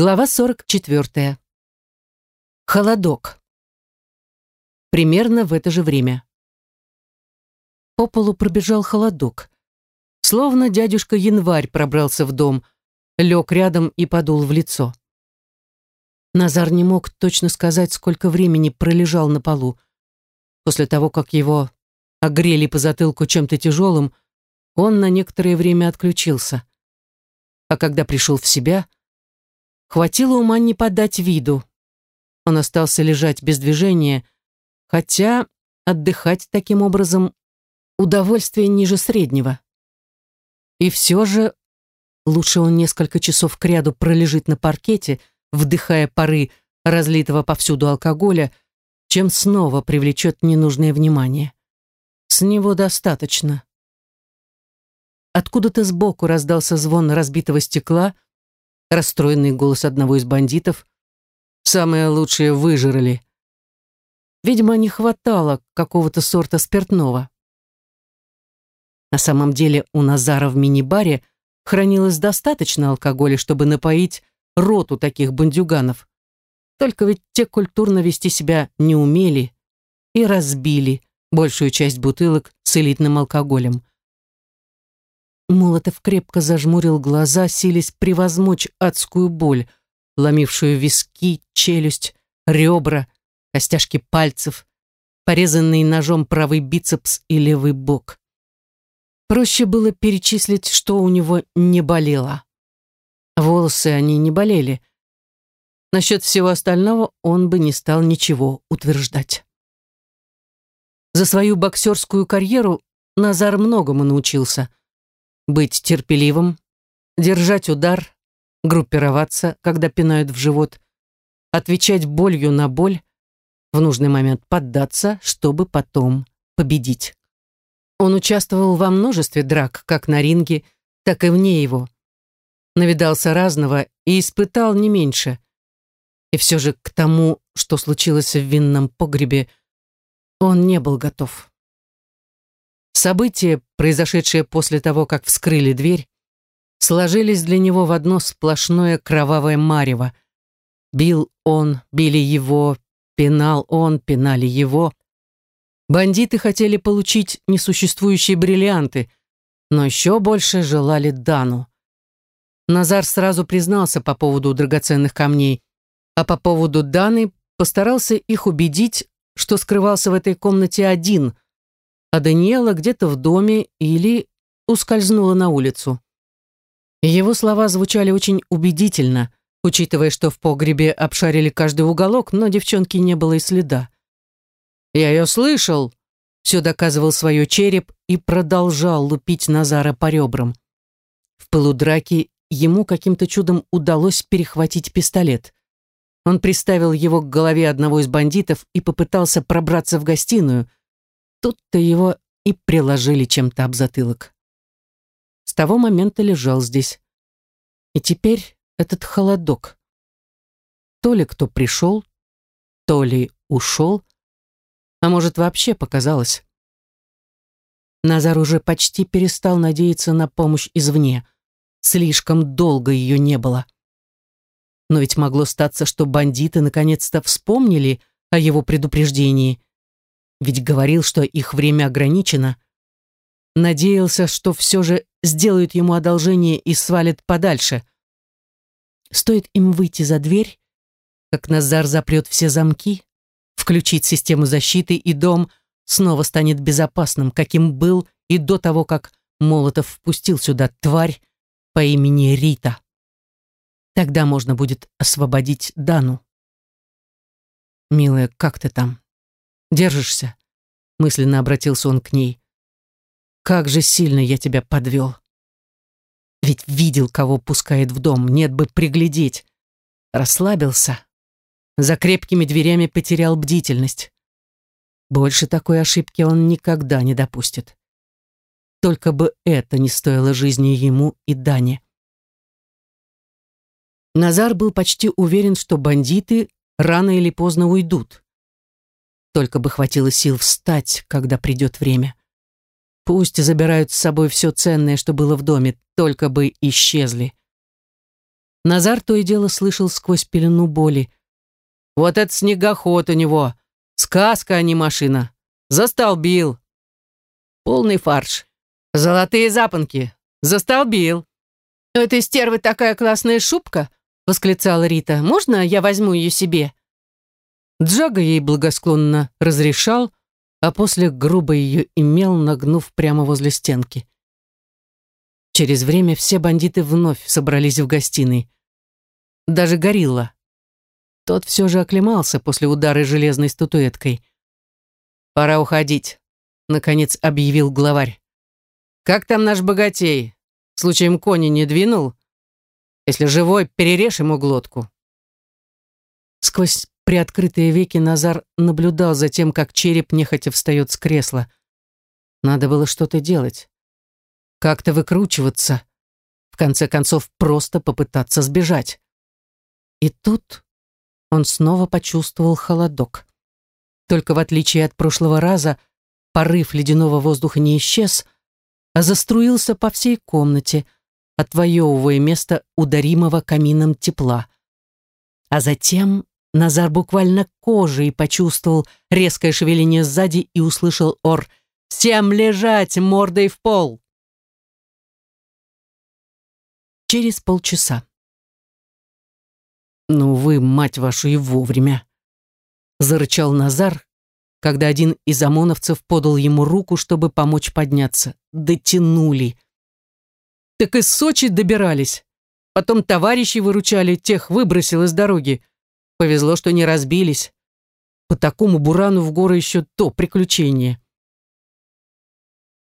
Глава 44. Холодок. Примерно в это же время. По полу пробежал холодок. Словно дядюшка Январь пробрался в дом, лег рядом и подул в лицо. Назар не мог точно сказать, сколько времени пролежал на полу. После того, как его огрели по затылку чем-то тяжелым, он на некоторое время отключился. А когда пришел в себя, Хватило ума не подать виду. Он остался лежать без движения, хотя отдыхать таким образом удовольствие ниже среднего. И все же лучше он несколько часов кряду пролежит на паркете, вдыхая пары разлитого повсюду алкоголя, чем снова привлечет ненужное внимание. С него достаточно. Откуда-то сбоку раздался звон разбитого стекла — расстроенный голос одного из бандитов. «Самое лучшее выжрали». Видимо, не хватало какого-то сорта спиртного. На самом деле у Назара в мини-баре хранилось достаточно алкоголя, чтобы напоить роту таких бандюганов. Только ведь те культурно вести себя не умели и разбили большую часть бутылок с элитным алкоголем. Молотов крепко зажмурил глаза, силясь превозмочь адскую боль, ломившую виски, челюсть, ребра, костяшки пальцев, порезанный ножом правый бицепс и левый бок. Проще было перечислить, что у него не болело. Волосы они не болели. Насчет всего остального он бы не стал ничего утверждать. За свою боксерскую карьеру Назар многому научился быть терпеливым, держать удар, группироваться, когда пинают в живот, отвечать болью на боль, в нужный момент поддаться, чтобы потом победить. Он участвовал во множестве драк, как на ринге, так и вне его. Навидался разного и испытал не меньше. И все же к тому, что случилось в винном погребе, он не был готов. События, произошедшие после того, как вскрыли дверь, сложились для него в одно сплошное кровавое марево. Бил он, били его, пинал он, пинали его. Бандиты хотели получить несуществующие бриллианты, но еще больше желали Дану. Назар сразу признался по поводу драгоценных камней, а по поводу Даны постарался их убедить, что скрывался в этой комнате один – а Даниэла где-то в доме или ускользнула на улицу. Его слова звучали очень убедительно, учитывая, что в погребе обшарили каждый уголок, но девчонки не было и следа. «Я ее слышал!» Все доказывал свое череп и продолжал лупить Назара по ребрам. В пылу драки ему каким-то чудом удалось перехватить пистолет. Он приставил его к голове одного из бандитов и попытался пробраться в гостиную, Тут-то его и приложили чем-то об затылок. С того момента лежал здесь. И теперь этот холодок. То ли кто пришел, то ли ушел, а может вообще показалось. Назар уже почти перестал надеяться на помощь извне. Слишком долго ее не было. Но ведь могло статься, что бандиты наконец-то вспомнили о его предупреждении ведь говорил, что их время ограничено. Надеялся, что все же сделают ему одолжение и свалят подальше. Стоит им выйти за дверь, как Назар запрет все замки, включить систему защиты, и дом снова станет безопасным, каким был и до того, как Молотов впустил сюда тварь по имени Рита. Тогда можно будет освободить Дану. «Милая, как ты там?» Держишься?» Мысленно обратился он к ней. «Как же сильно я тебя подвел!» Ведь видел, кого пускает в дом, нет бы приглядеть. Расслабился. За крепкими дверями потерял бдительность. Больше такой ошибки он никогда не допустит. Только бы это не стоило жизни ему и Дане. Назар был почти уверен, что бандиты рано или поздно уйдут. Только бы хватило сил встать, когда придет время. Пусть забирают с собой все ценное, что было в доме, только бы исчезли. Назар то и дело слышал сквозь пелену боли. «Вот это снегоход у него! Сказка, а не машина! Застолбил!» Полный фарш. «Золотые запонки! Застолбил!» «У этой стервы такая классная шубка!» — восклицала Рита. «Можно я возьму ее себе?» Джага ей благосклонно разрешал, а после грубо ее имел, нагнув прямо возле стенки. Через время все бандиты вновь собрались в гостиной. Даже горилла. Тот все же оклемался после удара железной статуэткой. «Пора уходить», — наконец объявил главарь. «Как там наш богатей? Случаем кони не двинул? Если живой, перережь ему глотку». Сквозь приоткрытые веки Назар наблюдал за тем, как череп нехотя встает с кресла. Надо было что-то делать. Как-то выкручиваться. В конце концов, просто попытаться сбежать. И тут он снова почувствовал холодок. Только в отличие от прошлого раза, порыв ледяного воздуха не исчез, а заструился по всей комнате, отвоевывая место ударимого камином тепла. А затем Назар буквально кожей почувствовал резкое шевеление сзади и услышал ор «Всем лежать мордой в пол!» Через полчаса. «Ну вы, мать вашу, и вовремя!» Зарычал Назар, когда один из ОМОНовцев подал ему руку, чтобы помочь подняться. Дотянули. Так из Сочи добирались. Потом товарищи выручали, тех выбросил из дороги. Повезло, что не разбились. По такому бурану в горы еще то приключение.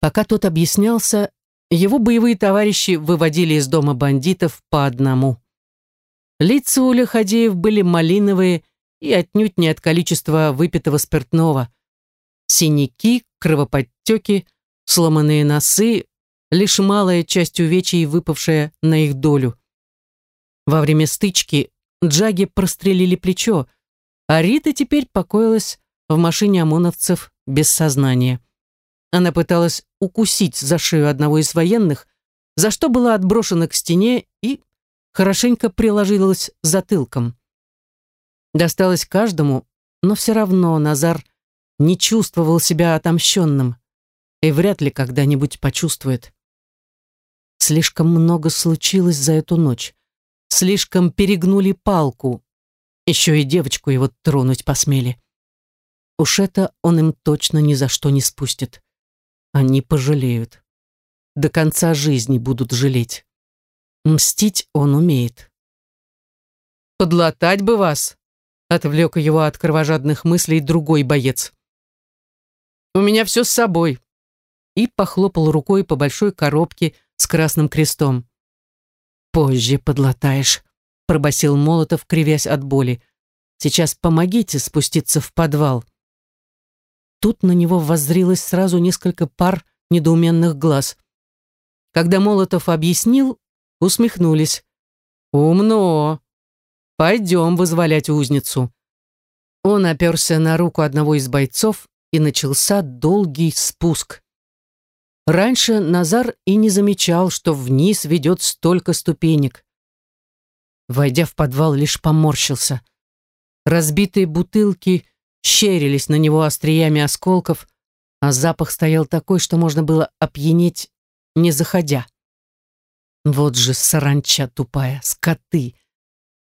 Пока тот объяснялся, его боевые товарищи выводили из дома бандитов по одному. Лица у лиходеев были малиновые и отнюдь не от количества выпитого спиртного. Синяки, кровоподтеки, сломанные носы, лишь малая часть увечий, выпавшая на их долю. Во время стычки Джаги прострелили плечо, а Рита теперь покоилась в машине ОМОНовцев без сознания. Она пыталась укусить за шею одного из военных, за что была отброшена к стене и хорошенько приложилась затылком. Досталось каждому, но все равно Назар не чувствовал себя отомщенным и вряд ли когда-нибудь почувствует. Слишком много случилось за эту ночь слишком перегнули палку. Еще и девочку его тронуть посмели. Уж это он им точно ни за что не спустит. Они пожалеют. До конца жизни будут жалеть. Мстить он умеет. «Подлатать бы вас!» — отвлек его от кровожадных мыслей другой боец. «У меня все с собой!» И похлопал рукой по большой коробке с красным крестом. «Позже подлатаешь», — пробасил Молотов, кривясь от боли. «Сейчас помогите спуститься в подвал». Тут на него воззрилось сразу несколько пар недоуменных глаз. Когда Молотов объяснил, усмехнулись. «Умно! Пойдем вызволять узницу». Он оперся на руку одного из бойцов, и начался долгий спуск. Раньше Назар и не замечал, что вниз ведет столько ступенек. Войдя в подвал, лишь поморщился. Разбитые бутылки щерились на него остриями осколков, а запах стоял такой, что можно было опьянеть, не заходя. Вот же саранча тупая, скоты.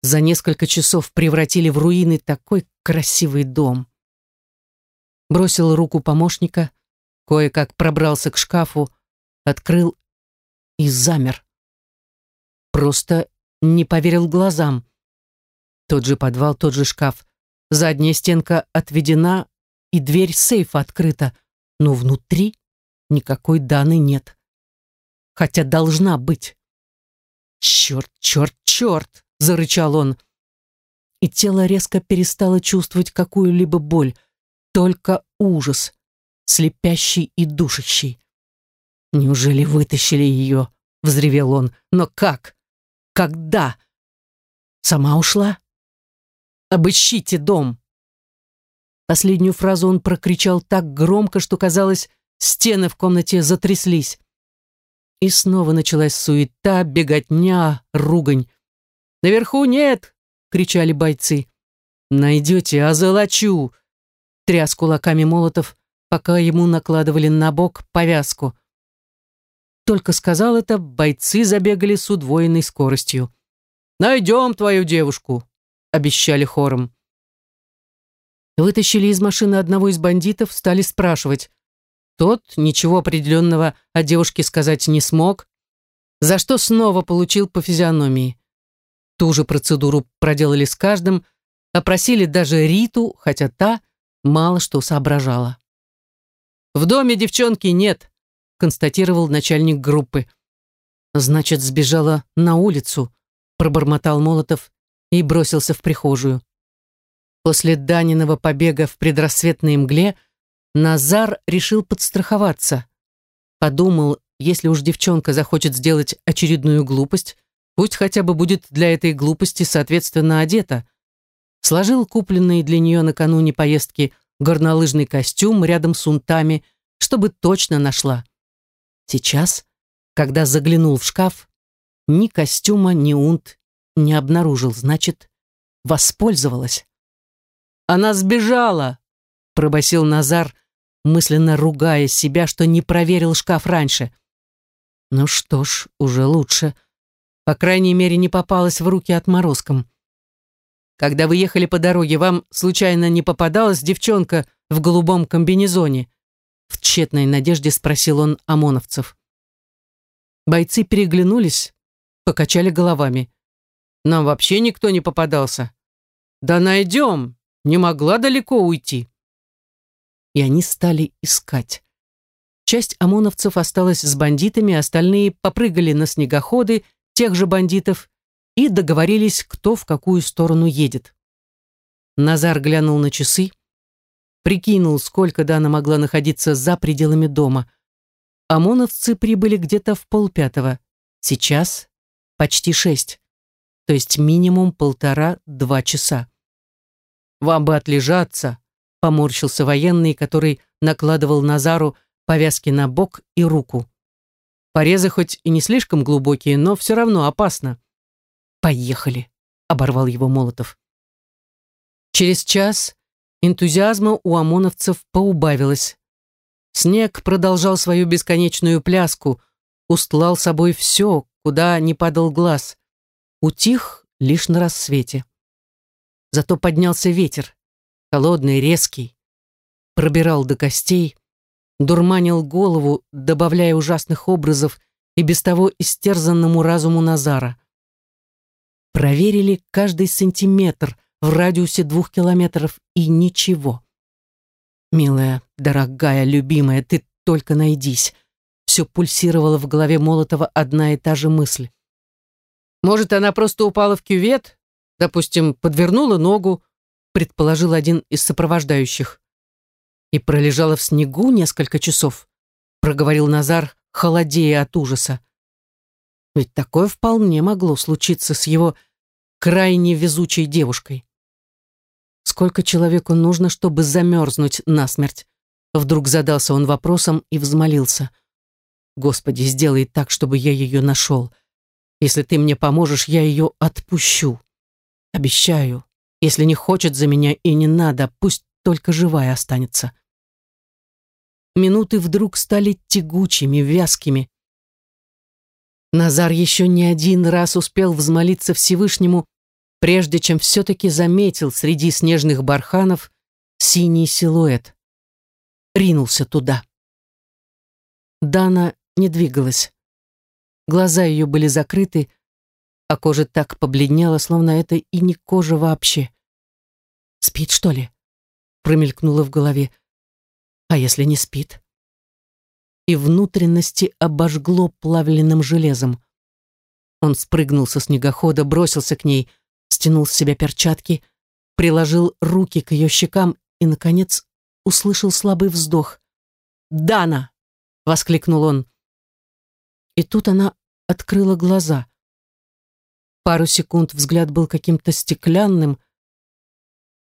За несколько часов превратили в руины такой красивый дом. Бросил руку помощника — Кое-как пробрался к шкафу, открыл и замер. Просто не поверил глазам. Тот же подвал, тот же шкаф. Задняя стенка отведена, и дверь сейфа открыта, но внутри никакой даны нет. Хотя должна быть. «Черт, черт, черт!» — зарычал он. И тело резко перестало чувствовать какую-либо боль, только ужас слепящий и душащий. «Неужели вытащили ее?» — взревел он. «Но как? Когда? Сама ушла? Обыщите дом!» Последнюю фразу он прокричал так громко, что, казалось, стены в комнате затряслись. И снова началась суета, беготня, ругань. «Наверху нет!» — кричали бойцы. «Найдете, озолочу!» — тряс кулаками Молотов, пока ему накладывали на бок повязку. Только сказал это, бойцы забегали с удвоенной скоростью. «Найдем твою девушку!» — обещали хором. Вытащили из машины одного из бандитов, стали спрашивать. Тот ничего определенного о девушке сказать не смог, за что снова получил по физиономии. Ту же процедуру проделали с каждым, опросили даже Риту, хотя та мало что соображала. «В доме девчонки нет», — констатировал начальник группы. «Значит, сбежала на улицу», — пробормотал Молотов и бросился в прихожую. После Даниного побега в предрассветной мгле Назар решил подстраховаться. Подумал, если уж девчонка захочет сделать очередную глупость, пусть хотя бы будет для этой глупости соответственно одета. Сложил купленный для нее накануне поездки горнолыжный костюм рядом с унтами, чтобы точно нашла. Сейчас, когда заглянул в шкаф, ни костюма, ни унт не обнаружил, значит, воспользовалась. Она сбежала!» — пробасил Назар, мысленно ругая себя, что не проверил шкаф раньше. Ну что ж, уже лучше. По крайней мере, не попалась в руки отморозкам. Когда вы ехали по дороге, вам случайно не попадалась девчонка в голубом комбинезоне? В тщетной надежде спросил он ОМОНовцев. Бойцы переглянулись, покачали головами. Нам вообще никто не попадался. Да найдем, не могла далеко уйти. И они стали искать. Часть ОМОНовцев осталась с бандитами, остальные попрыгали на снегоходы тех же бандитов и договорились, кто в какую сторону едет. Назар глянул на часы, прикинул, сколько Дана могла находиться за пределами дома. ОМОНовцы прибыли где-то в полпятого. Сейчас почти шесть. То есть минимум полтора-два часа. Вам бы отлежаться, поморщился военный, который накладывал Назару повязки на бок и руку. Порезы хоть и не слишком глубокие, но все равно опасно. Поехали, оборвал его Молотов. Через час энтузиазма у ОМОНовцев поубавилось. Снег продолжал свою бесконечную пляску, устлал собой все, куда не падал глаз. Утих лишь на рассвете. Зато поднялся ветер, холодный, резкий, пробирал до костей, дурманил голову, добавляя ужасных образов и без того истерзанному разуму Назара. Проверили каждый сантиметр в радиусе двух километров и ничего. «Милая, дорогая, любимая, ты только найдись!» Все пульсировало в голове Молотова одна и та же мысль. «Может, она просто упала в кювет допустим, подвернула ногу, предположил один из сопровождающих. И пролежала в снегу несколько часов, проговорил Назар, холодея от ужаса. Ведь такое вполне могло случиться с его крайне везучей девушкой. Сколько человеку нужно, чтобы замерзнуть насмерть? Вдруг задался он вопросом и взмолился. Господи, сделай так, чтобы я ее нашел. Если ты мне поможешь, я ее отпущу. Обещаю, если не хочет за меня и не надо, пусть только живая останется. Минуты вдруг стали тягучими, вязкими. Назар еще не один раз успел взмолиться Всевышнему, прежде чем все-таки заметил среди снежных барханов синий силуэт. Ринулся туда. Дана не двигалась. Глаза ее были закрыты, а кожа так побледнела, словно это и не кожа вообще. «Спит, что ли?» промелькнуло в голове. «А если не спит?» И внутренности обожгло плавленным железом. Он спрыгнул со снегохода, бросился к ней, стянул с себя перчатки, приложил руки к ее щекам и, наконец, услышал слабый вздох. «Дана!» — воскликнул он. И тут она открыла глаза. Пару секунд взгляд был каким-то стеклянным,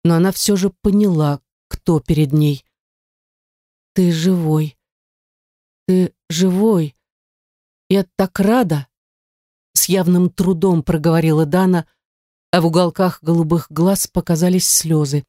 но она все же поняла, кто перед ней. «Ты живой. Ты живой. Я так рада!» С явным трудом проговорила Дана, а в уголках голубых глаз показались слезы.